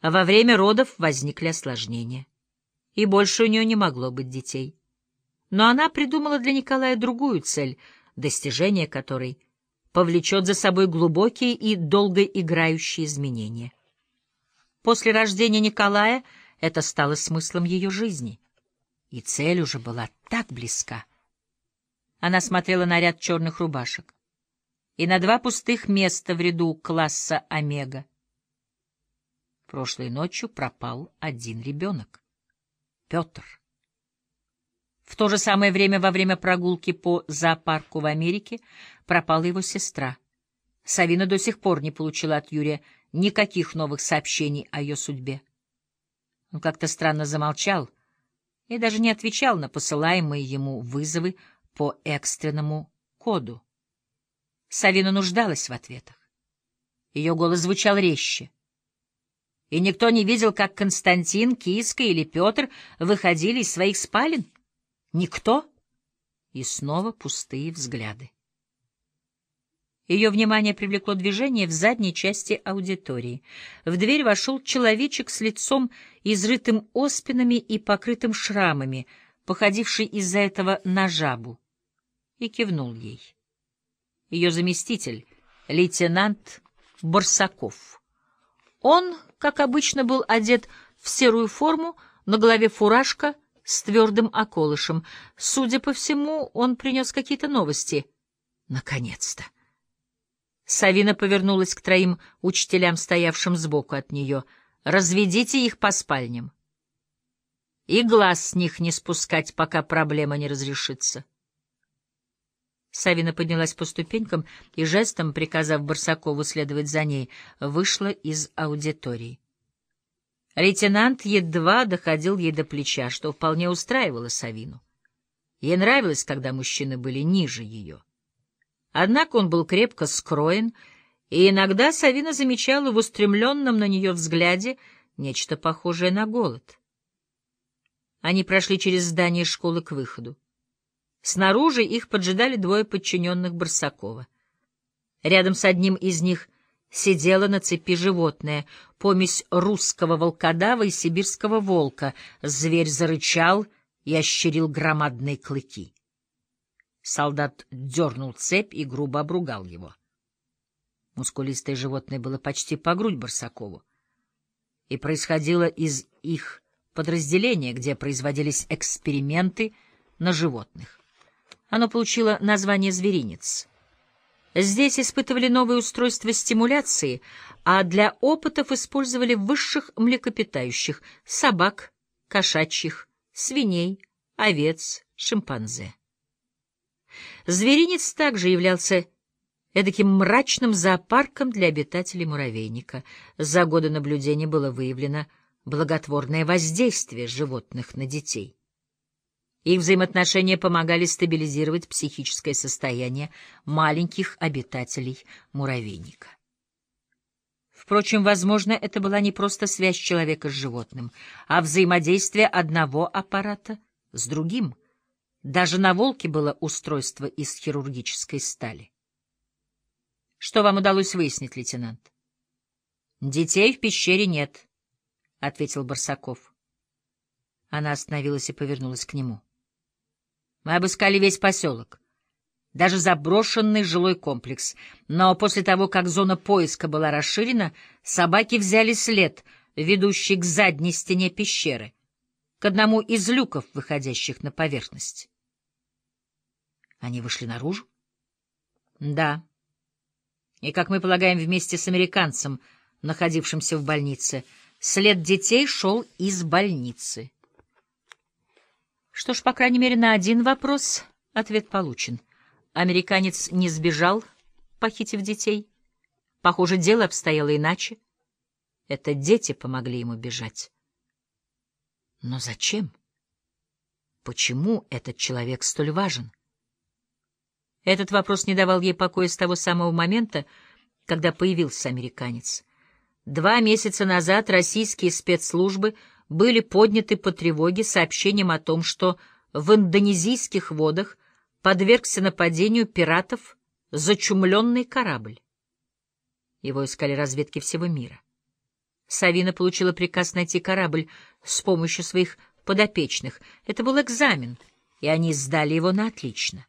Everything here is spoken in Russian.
А во время родов возникли осложнения, и больше у нее не могло быть детей. Но она придумала для Николая другую цель, достижение которой повлечет за собой глубокие и долгоиграющие изменения. После рождения Николая это стало смыслом ее жизни, и цель уже была так близка. Она смотрела на ряд черных рубашек и на два пустых места в ряду класса «Омега». Прошлой ночью пропал один ребенок — Петр. В то же самое время во время прогулки по зоопарку в Америке пропала его сестра. Савина до сих пор не получила от Юрия никаких новых сообщений о ее судьбе. Он как-то странно замолчал и даже не отвечал на посылаемые ему вызовы по экстренному коду. Савина нуждалась в ответах. Ее голос звучал резче. И никто не видел, как Константин, Киска или Петр выходили из своих спален? Никто? И снова пустые взгляды. Ее внимание привлекло движение в задней части аудитории. В дверь вошел человечек с лицом, изрытым оспинами и покрытым шрамами, походивший из-за этого на жабу, и кивнул ей. Ее заместитель, лейтенант Барсаков. Он, как обычно, был одет в серую форму, на голове фуражка — с твердым околышем. Судя по всему, он принес какие-то новости. Наконец-то! Савина повернулась к троим учителям, стоявшим сбоку от нее. «Разведите их по спальням. И глаз с них не спускать, пока проблема не разрешится». Савина поднялась по ступенькам и жестом, приказав Барсакову следовать за ней, вышла из аудитории. Лейтенант едва доходил ей до плеча, что вполне устраивало Савину. Ей нравилось, когда мужчины были ниже ее. Однако он был крепко скроен, и иногда Савина замечала в устремленном на нее взгляде нечто похожее на голод. Они прошли через здание школы к выходу. Снаружи их поджидали двое подчиненных Барсакова. Рядом с одним из них — Сидела на цепи животное, помесь русского волкодава и сибирского волка. Зверь зарычал и ощерил громадные клыки. Солдат дернул цепь и грубо обругал его. Мускулистое животное было почти по грудь Барсакову и происходило из их подразделения, где производились эксперименты на животных. Оно получило название «зверинец». Здесь испытывали новые устройства стимуляции, а для опытов использовали высших млекопитающих — собак, кошачьих, свиней, овец, шимпанзе. Зверинец также являлся эдаким мрачным зоопарком для обитателей муравейника. За годы наблюдения было выявлено благотворное воздействие животных на детей. Их взаимоотношения помогали стабилизировать психическое состояние маленьких обитателей муравейника. Впрочем, возможно, это была не просто связь человека с животным, а взаимодействие одного аппарата с другим. Даже на волке было устройство из хирургической стали. Что вам удалось выяснить, лейтенант? Детей в пещере нет, — ответил Барсаков. Она остановилась и повернулась к нему. Мы обыскали весь поселок, даже заброшенный жилой комплекс. Но после того, как зона поиска была расширена, собаки взяли след, ведущий к задней стене пещеры, к одному из люков, выходящих на поверхность. Они вышли наружу? Да. И, как мы полагаем, вместе с американцем, находившимся в больнице, след детей шел из больницы. Что ж, по крайней мере, на один вопрос ответ получен. Американец не сбежал, похитив детей. Похоже, дело обстояло иначе. Это дети помогли ему бежать. Но зачем? Почему этот человек столь важен? Этот вопрос не давал ей покоя с того самого момента, когда появился американец. Два месяца назад российские спецслужбы — были подняты по тревоге сообщением о том, что в индонезийских водах подвергся нападению пиратов зачумленный корабль. Его искали разведки всего мира. Савина получила приказ найти корабль с помощью своих подопечных. Это был экзамен, и они сдали его на отлично.